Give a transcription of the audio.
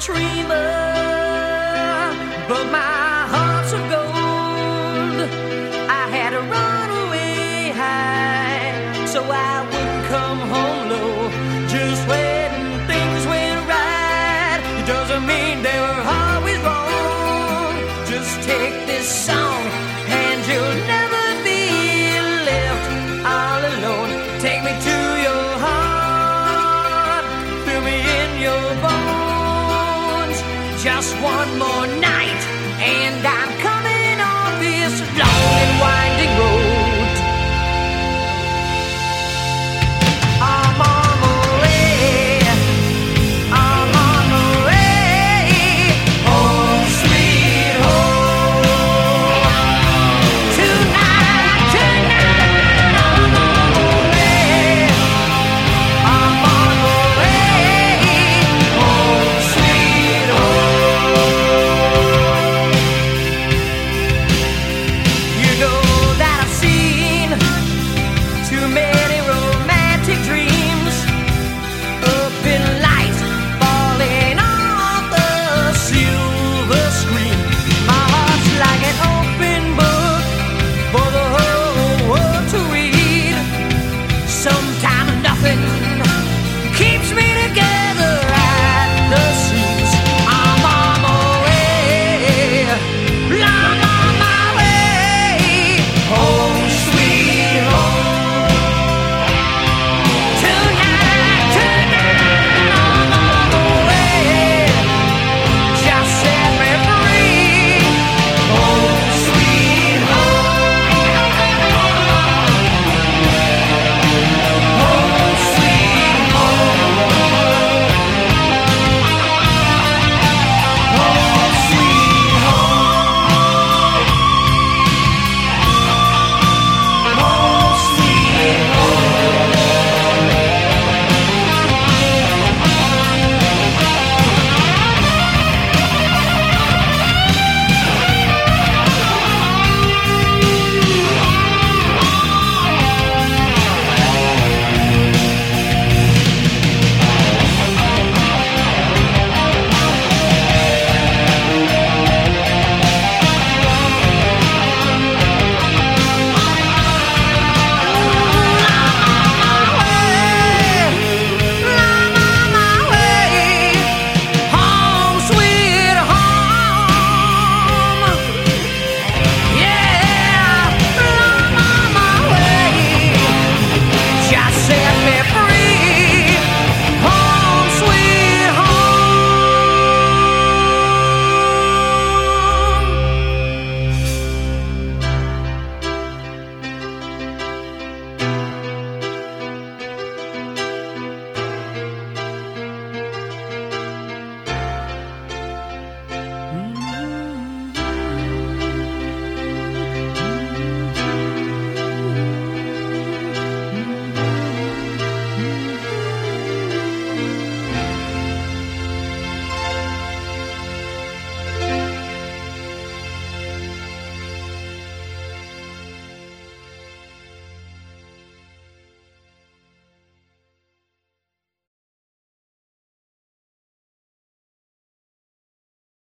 dreamer, but my heart's of gold. I had to run away high, so I wouldn't come home low. Just when things went right, it doesn't mean they were always wrong. Just take this song, and you'll never be left all alone. Take me to night, and I'm coming.